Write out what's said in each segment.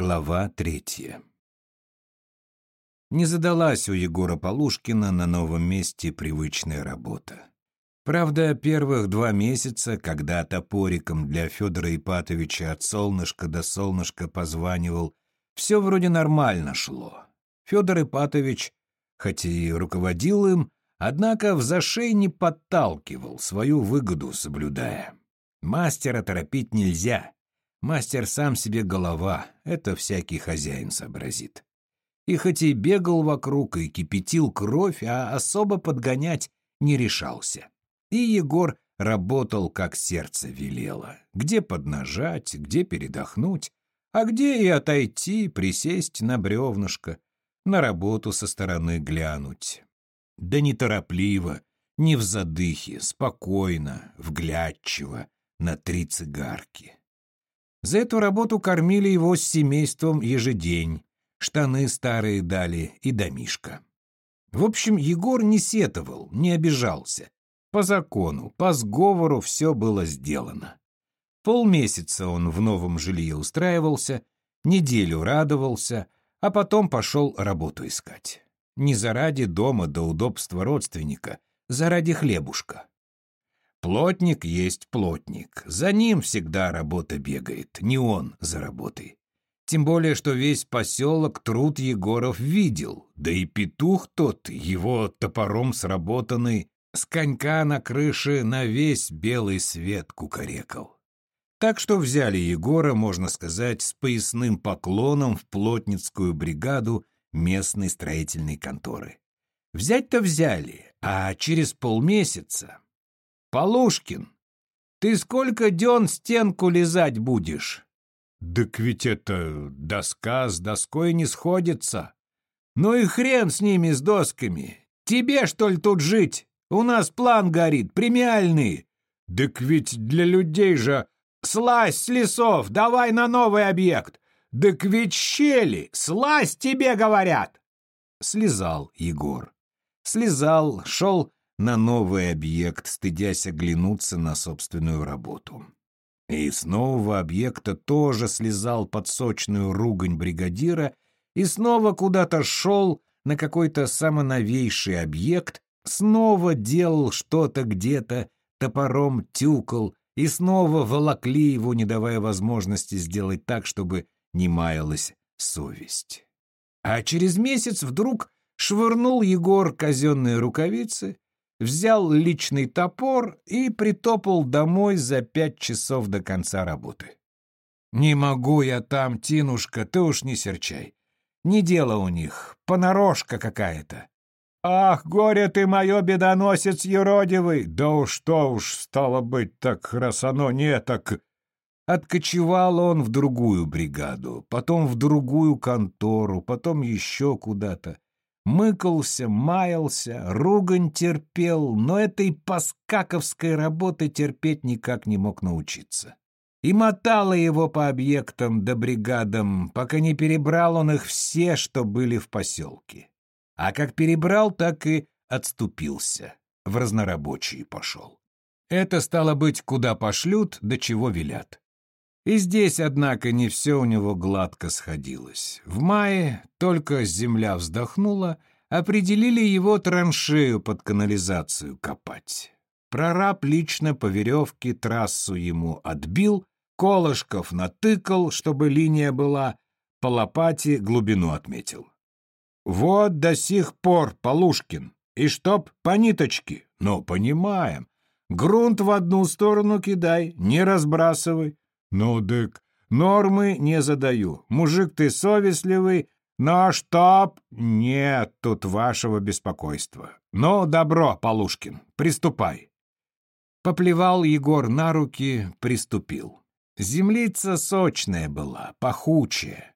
Глава третья Не задалась у Егора Полушкина на новом месте привычная работа. Правда, первых два месяца, когда топориком для Федора Ипатовича от солнышка до солнышка позванивал, все вроде нормально шло. Федор Ипатович, хоть и руководил им, однако в зашей не подталкивал, свою выгоду соблюдая. Мастера торопить нельзя. Мастер сам себе голова, это всякий хозяин сообразит. И хоть и бегал вокруг и кипятил кровь, а особо подгонять не решался. И Егор работал, как сердце велело. Где поднажать, где передохнуть, а где и отойти, присесть на бревнышко, на работу со стороны глянуть. Да неторопливо, не в задыхе, спокойно, вглядчиво, на три цигарки. За эту работу кормили его с семейством ежедень, штаны старые дали и домишка. В общем, Егор не сетовал, не обижался. По закону, по сговору все было сделано. Полмесяца он в новом жилье устраивался, неделю радовался, а потом пошел работу искать. Не заради дома до удобства родственника, заради хлебушка. Плотник есть плотник. За ним всегда работа бегает, не он за работой. Тем более, что весь поселок труд Егоров видел, да и петух тот, его топором сработанный, с конька на крыше на весь белый свет кукарекал. Так что взяли Егора, можно сказать, с поясным поклоном в плотницкую бригаду местной строительной конторы. Взять-то взяли, а через полмесяца «Полушкин, ты сколько дён стенку лизать будешь?» «Так ведь это доска с доской не сходится». «Ну и хрен с ними, с досками. Тебе, что ли, тут жить? У нас план горит, премиальный». «Так ведь для людей же...» «Слазь с лесов, давай на новый объект!» «Так ведь щели, слазь тебе говорят!» Слезал Егор. Слезал, шел на новый объект, стыдясь оглянуться на собственную работу. И с нового объекта тоже слезал под сочную ругань бригадира и снова куда-то шел на какой-то самоновейший объект, снова делал что-то где-то, топором тюкал, и снова волокли его, не давая возможности сделать так, чтобы не маялась совесть. А через месяц вдруг швырнул Егор казенные рукавицы, взял личный топор и притопал домой за пять часов до конца работы. «Не могу я там, Тинушка, ты уж не серчай. Не дело у них, понарошка какая-то». «Ах, горе ты мое, бедоносец юродивый! Да уж что уж, стало быть, так раз оно не так...» Откочевал он в другую бригаду, потом в другую контору, потом еще куда-то мыкался, маялся, ругань терпел, но этой паскаковской работы терпеть никак не мог научиться. И мотало его по объектам да бригадам, пока не перебрал он их все, что были в поселке. А как перебрал, так и отступился, в разнорабочие пошел. Это стало быть, куда пошлют, до чего велят. И здесь, однако, не все у него гладко сходилось. В мае только земля вздохнула, определили его траншею под канализацию копать. Прораб лично по веревке трассу ему отбил, колышков натыкал, чтобы линия была, по лопате глубину отметил. Вот до сих пор, Полушкин, и чтоб по ниточке, но понимаем. Грунт в одну сторону кидай, не разбрасывай, «Ну, дык, нормы не задаю. Мужик ты совестливый, но чтоб... Нет тут вашего беспокойства. Ну, добро, Полушкин, приступай». Поплевал Егор на руки, приступил. Землица сочная была, пахучая.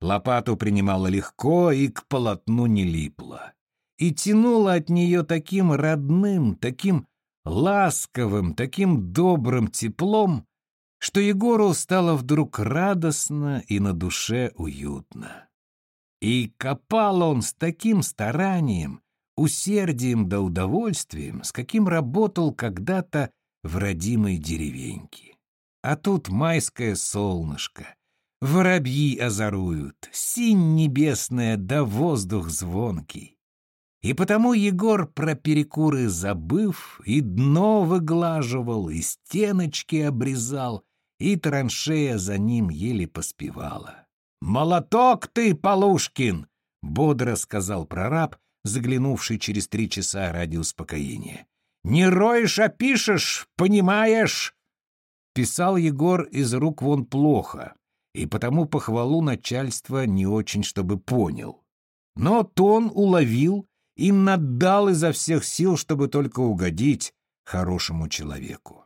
Лопату принимала легко и к полотну не липла. И тянула от нее таким родным, таким ласковым, таким добрым теплом, что Егору стало вдруг радостно и на душе уютно. И копал он с таким старанием, усердием да удовольствием, с каким работал когда-то в родимой деревеньке. А тут майское солнышко. Воробьи озоруют, синь небесная да воздух звонкий. И потому Егор про перекуры забыв, и дно выглаживал, и стеночки обрезал, и траншея за ним еле поспевала. «Молоток ты, Полушкин!» — бодро сказал прораб, заглянувший через три часа ради успокоения. «Не роешь, а пишешь, понимаешь?» Писал Егор из рук вон плохо, и потому похвалу начальства не очень чтобы понял. Но тон уловил и наддал изо всех сил, чтобы только угодить хорошему человеку.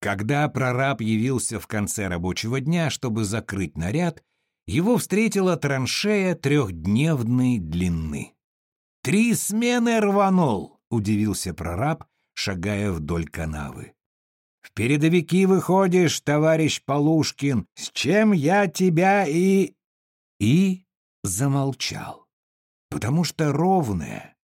Когда прораб явился в конце рабочего дня, чтобы закрыть наряд, его встретила траншея трехдневной длины. «Три смены рванул!» — удивился прораб, шагая вдоль канавы. «В передовики выходишь, товарищ Полушкин, с чем я тебя и...» И замолчал, потому что ровная,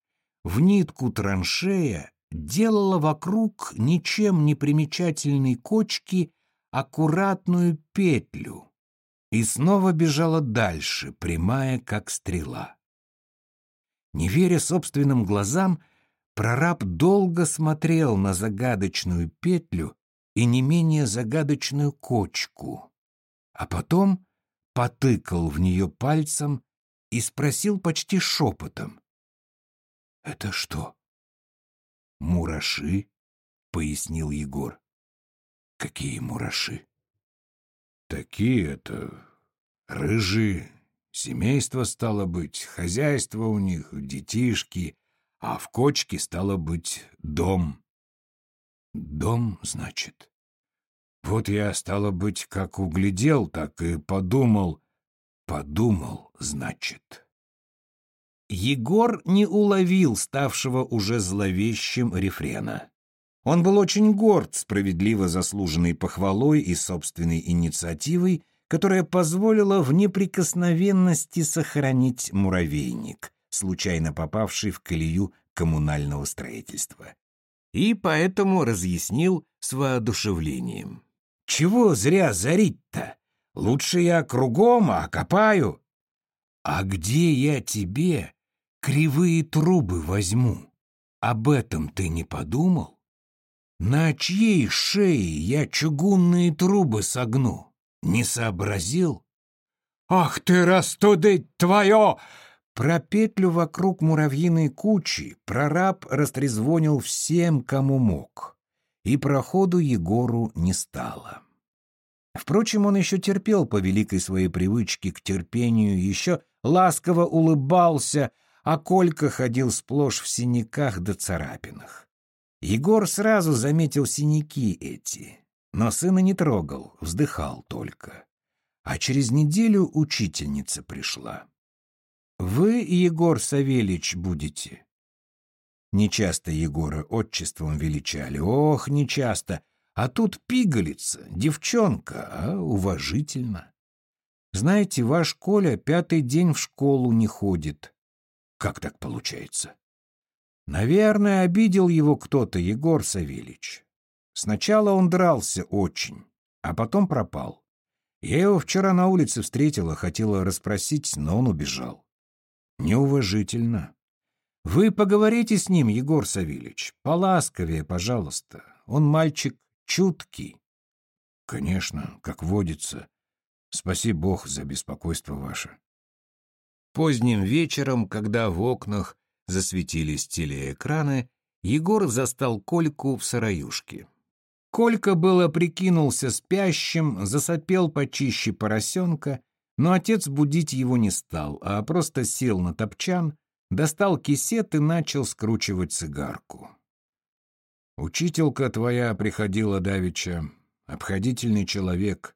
в нитку траншея делала вокруг ничем не примечательной кочки аккуратную петлю и снова бежала дальше, прямая, как стрела. Не веря собственным глазам, прораб долго смотрел на загадочную петлю и не менее загадочную кочку, а потом потыкал в нее пальцем и спросил почти шепотом. «Это что?» «Мураши», — пояснил Егор. «Какие мураши?» «Такие это... рыжие. Семейство стало быть, хозяйство у них, детишки, а в кочке стало быть дом». «Дом, значит?» Вот я, стало быть, как углядел, так и подумал. Подумал, значит. Егор не уловил ставшего уже зловещим рефрена. Он был очень горд справедливо заслуженной похвалой и собственной инициативой, которая позволила в неприкосновенности сохранить муравейник, случайно попавший в колею коммунального строительства. И поэтому разъяснил с воодушевлением. «Чего зря зарить-то? Лучше я кругом, а копаю». «А где я тебе кривые трубы возьму. Об этом ты не подумал? На чьей шее я чугунные трубы согну? Не сообразил? Ах ты, растудыть твое! Про петлю вокруг муравьиной кучи прораб растрезвонил всем, кому мог, и проходу Егору не стало. Впрочем, он еще терпел по великой своей привычке к терпению, еще ласково улыбался — а Колька ходил сплошь в синяках да царапинах. Егор сразу заметил синяки эти, но сына не трогал, вздыхал только. А через неделю учительница пришла. «Вы, Егор Савельич, будете?» Нечасто Егора отчеством величали. Ох, нечасто. А тут пигалица, девчонка, а уважительно. Знаете, ваш Коля пятый день в школу не ходит. Как так получается? Наверное, обидел его кто-то, Егор Савельич. Сначала он дрался очень, а потом пропал. Я его вчера на улице встретила, хотела расспросить, но он убежал. Неуважительно. Вы поговорите с ним, Егор Савельич, поласковее, пожалуйста. Он мальчик чуткий. Конечно, как водится. Спаси Бог за беспокойство ваше. Поздним вечером, когда в окнах засветились телеэкраны, Егор застал Кольку в сараюшке. Колька было прикинулся спящим, засопел почище поросенка, но отец будить его не стал, а просто сел на топчан, достал кисет и начал скручивать цигарку. «Учителька твоя приходила давеча, обходительный человек».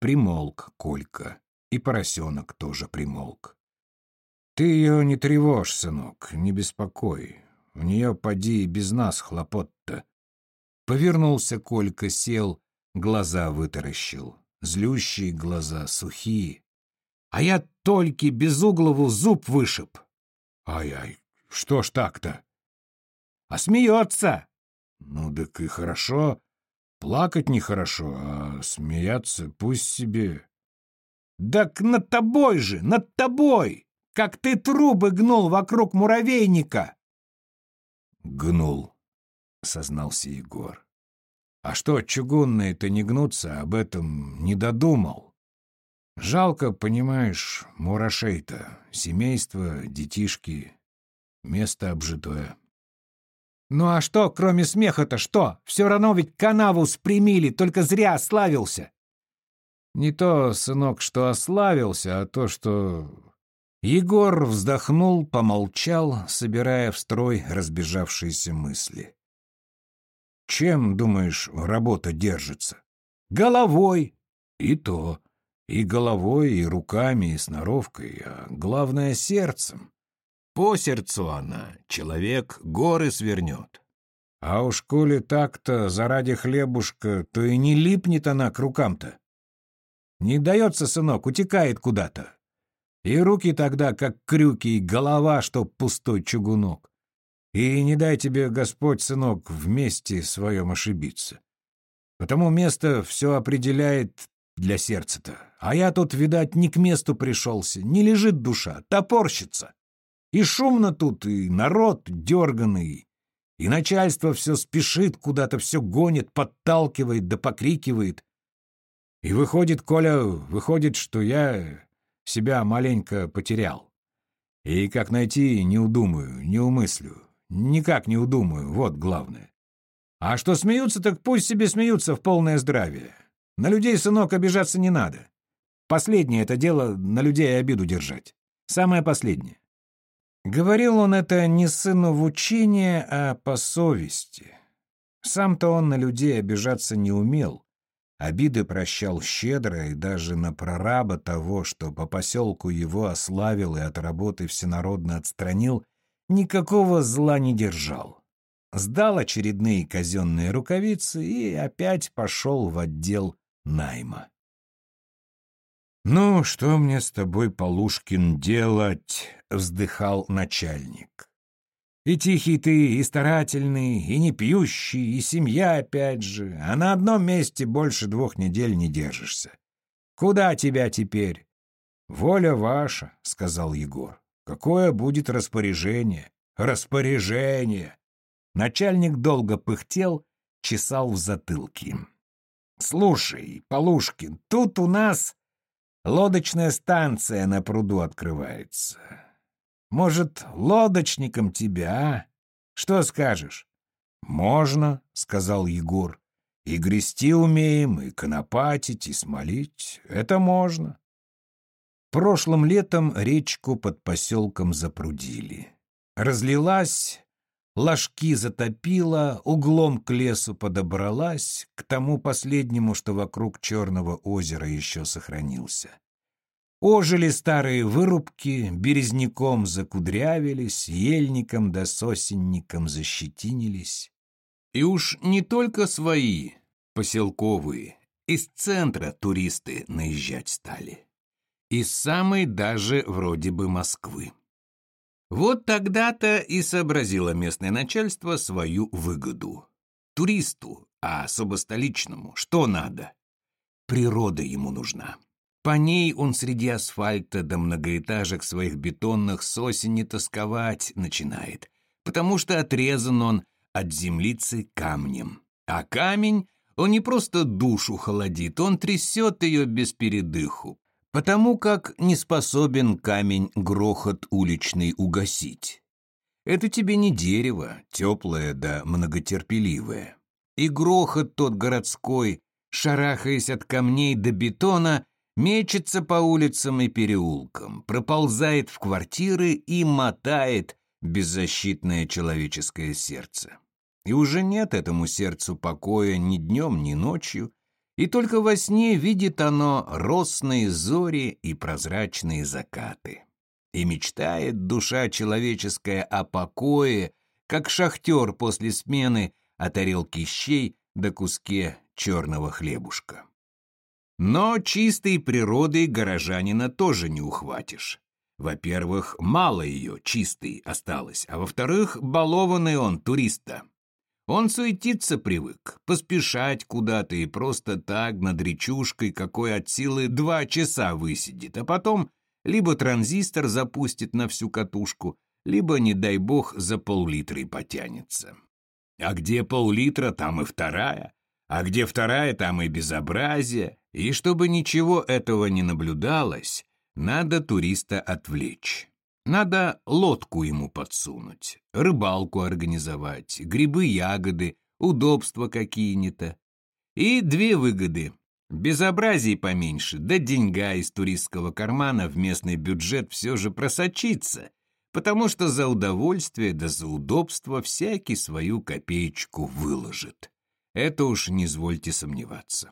Примолк Колька. И поросенок тоже примолк. «Ты ее не тревожь, сынок, не беспокой. У нее, поди, и без нас хлопот-то». Повернулся Колька, сел, глаза вытаращил. Злющие глаза, сухие. А я только безуглову зуб вышиб. Ай-ай, что ж так-то? А смеется. Ну, так и хорошо. Плакать нехорошо, а смеяться пусть себе. Так над тобой же, над тобой! Как ты трубы гнул вокруг муравейника!» «Гнул», — сознался Егор. «А что, чугунные-то не гнутся, об этом не додумал. Жалко, понимаешь, мурашей-то, семейство, детишки, место обжитое». «Ну а что, кроме смеха-то, что? Все равно ведь канаву спрямили, только зря славился!» «Не то, сынок, что ославился, а то, что...» Егор вздохнул, помолчал, собирая в строй разбежавшиеся мысли. «Чем, думаешь, работа держится?» «Головой!» «И то. И головой, и руками, и сноровкой, а главное — сердцем. По сердцу она, человек горы свернет. А уж коли так-то заради хлебушка, то и не липнет она к рукам-то. Не дается, сынок, утекает куда-то. И руки тогда, как крюки, и голова, что пустой чугунок. И не дай тебе, Господь, сынок, вместе своем ошибиться. Потому место все определяет для сердца-то. А я тут, видать, не к месту пришелся. Не лежит душа, топорщится. И шумно тут, и народ дерганый, и начальство все спешит, куда-то все гонит, подталкивает да покрикивает. И выходит, Коля, выходит, что я себя маленько потерял. И как найти, не удумаю, не умыслю. Никак не удумаю, вот главное. А что смеются, так пусть себе смеются в полное здравие. На людей, сынок, обижаться не надо. Последнее это дело на людей обиду держать. Самое последнее. Говорил он это не сыну в учение, а по совести. Сам-то он на людей обижаться не умел. Обиды прощал щедро и даже на прораба того, что по поселку его ославил и от работы всенародно отстранил, никакого зла не держал. Сдал очередные казенные рукавицы и опять пошел в отдел найма. «Ну, что мне с тобой, Полушкин, делать?» — вздыхал начальник. «И тихий ты, и старательный, и не пьющий, и семья опять же, а на одном месте больше двух недель не держишься. Куда тебя теперь?» «Воля ваша», — сказал Егор. «Какое будет распоряжение?» «Распоряжение!» Начальник долго пыхтел, чесал в затылке. «Слушай, Полушкин, тут у нас Лодочная станция на пруду открывается. Может, лодочником тебя, а? Что скажешь? Можно, сказал Егор. И грести умеем, и конопатить, и смолить. Это можно. Прошлым летом речку под поселком запрудили. Разлилась, ложки затопила, углом к лесу подобралась, к тому последнему, что вокруг Черного озера еще сохранился. Ожили старые вырубки, березняком закудрявились, ельником да сосенником защетинились. И уж не только свои, поселковые, из центра туристы наезжать стали. Из самой даже вроде бы Москвы. Вот тогда-то и сообразило местное начальство свою выгоду. Туристу, а особо столичному, что надо? Природа ему нужна. По ней он среди асфальта до многоэтажек своих бетонных сосен не тосковать начинает, потому что отрезан он от землицы камнем. А камень, он не просто душу холодит, он трясет ее без передыху, потому как не способен камень грохот уличный угасить. Это тебе не дерево, теплое да многотерпеливое. И грохот тот городской, шарахаясь от камней до бетона, мечется по улицам и переулкам, проползает в квартиры и мотает беззащитное человеческое сердце. И уже нет этому сердцу покоя ни днем, ни ночью, и только во сне видит оно росные зори и прозрачные закаты. И мечтает душа человеческая о покое, как шахтер после смены о тарелке щей до куске черного хлебушка. Но чистой природой горожанина тоже не ухватишь. Во-первых, мало ее чистой осталось, а во-вторых, балованный он туриста. Он суетиться привык, поспешать куда-то и просто так над речушкой, какой от силы два часа высидит, а потом либо транзистор запустит на всю катушку, либо, не дай бог, за пол-литра и потянется. А где пол-литра, там и вторая, а где вторая, там и безобразие, и чтобы ничего этого не наблюдалось, надо туриста отвлечь. Надо лодку ему подсунуть, рыбалку организовать, грибы-ягоды, удобства какие-нибудь. И две выгоды. Безобразий поменьше, да деньга из туристского кармана в местный бюджет все же просочится, потому что за удовольствие да за удобство всякий свою копеечку выложит. Это уж не извольте сомневаться.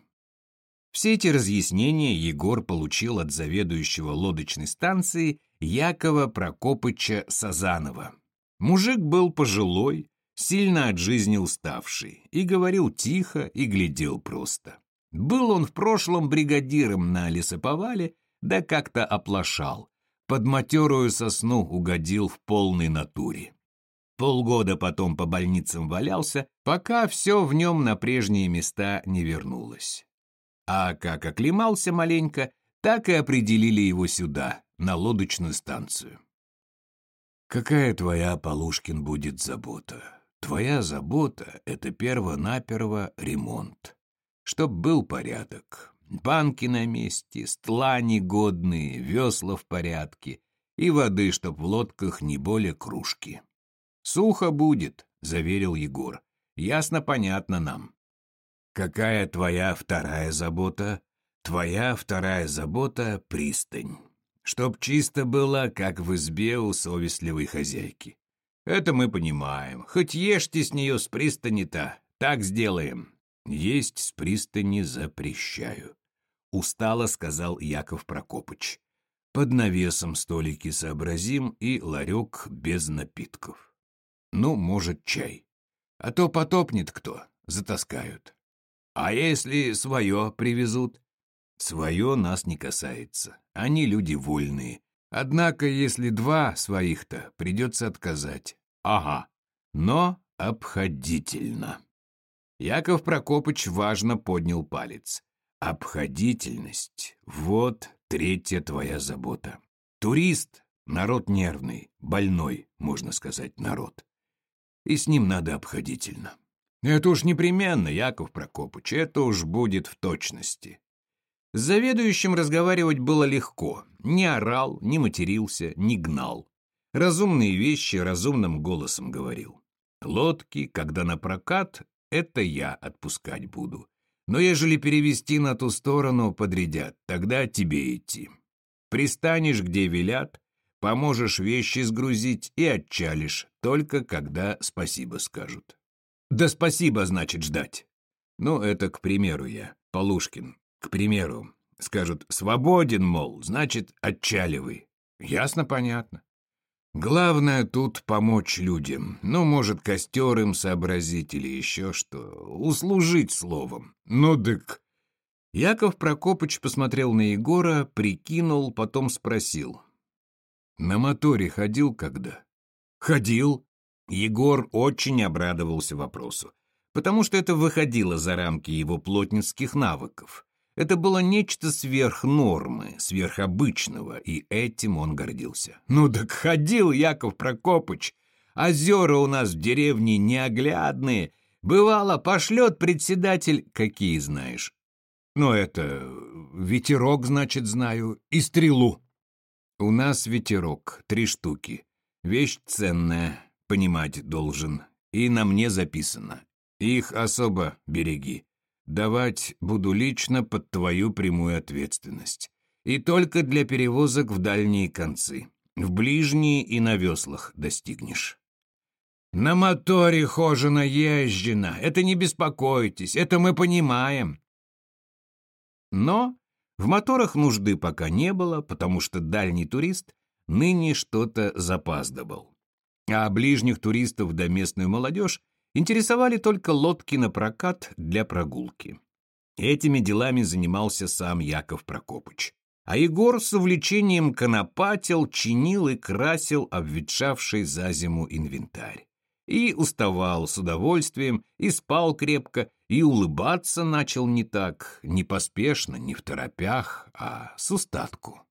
Все эти разъяснения Егор получил от заведующего лодочной станции Якова Прокопыча Сазанова. Мужик был пожилой, сильно от жизни уставший, и говорил тихо, и глядел просто. Был он в прошлом бригадиром на лесоповале, да как-то оплошал. Под матерую сосну угодил в полной натуре. Полгода потом по больницам валялся, пока все в нем на прежние места не вернулось. А как оклемался маленько, так и определили его сюда, на лодочную станцию. Какая твоя, Полушкин, будет забота? Твоя забота — это перво-наперво ремонт. Чтоб был порядок. Банки на месте, стлани годные, весла в порядке и воды, чтоб в лодках не более кружки. «Сухо будет», — заверил Егор. «Ясно-понятно нам. Какая твоя вторая забота? Твоя вторая забота — пристань. Чтоб чисто было, как в избе у совестливой хозяйки. Это мы понимаем. Хоть ешьте с нее с пристани-то. Так сделаем. Есть с пристани запрещаю. Устало сказал Яков Прокопыч. Под навесом столики сообразим и ларек без напитков. Ну, может, чай. А то потопнет кто, затаскают. А если свое привезут? Свое нас не касается. Они люди вольные. Однако, если два своих-то, придется отказать. Ага. Но обходительно. Яков Прокопыч важно поднял палец. Обходительность — вот третья твоя забота. Турист — народ нервный, больной, можно сказать, народ. И с ним надо обходительно. Это уж непременно, Яков Прокопыч, это уж будет в точности. С заведующим разговаривать было легко. Не орал, не матерился, не гнал. Разумные вещи разумным голосом говорил. Лодки, когда на прокат, это я отпускать буду. Но ежели перевести на ту сторону подрядят, тогда тебе идти. Пристанешь, где велят, поможешь вещи сгрузить и отчалишь, только когда спасибо скажут. Да спасибо, значит, ждать. Ну, это к примеру я, Полушкин, к примеру. Скажут, свободен, мол, значит, отчаливай. Ясно, понятно. Главное тут помочь людям. Ну, может, костер им сообразить или еще что. Услужить словом. Ну, дык. Яков Прокопыч посмотрел на Егора, прикинул, потом спросил. На моторе ходил когда? Ходил, Егор очень обрадовался вопросу, потому что это выходило за рамки его плотницких навыков. Это было нечто сверх нормы, сверхобычного, и этим он гордился. «Ну так ходил, Яков Прокопыч! Озера у нас в деревне неоглядные. Бывало, пошлет председатель, какие знаешь. Ну это, ветерок, значит, знаю, и стрелу. У нас ветерок, три штуки. Вещь ценная, понимать должен, и на мне записано. Их особо береги. Давать буду лично под твою прямую ответственность. И только для перевозок в дальние концы. В ближние и на веслах достигнешь. На моторе хожено езжено. Это не беспокойтесь, это мы понимаем. Но в моторах нужды пока не было, потому что дальний турист ныне что-то запаздывал а ближних туристов да местную молодежь интересовали только лодки на прокат для прогулки. Этими делами занимался сам Яков Прокопыч. А Егор с увлечением конопатил, чинил и красил обветшавший за зиму инвентарь. и уставал с удовольствием, и спал крепко, и улыбаться начал не так, не поспешно, не в торопях, а с устатку.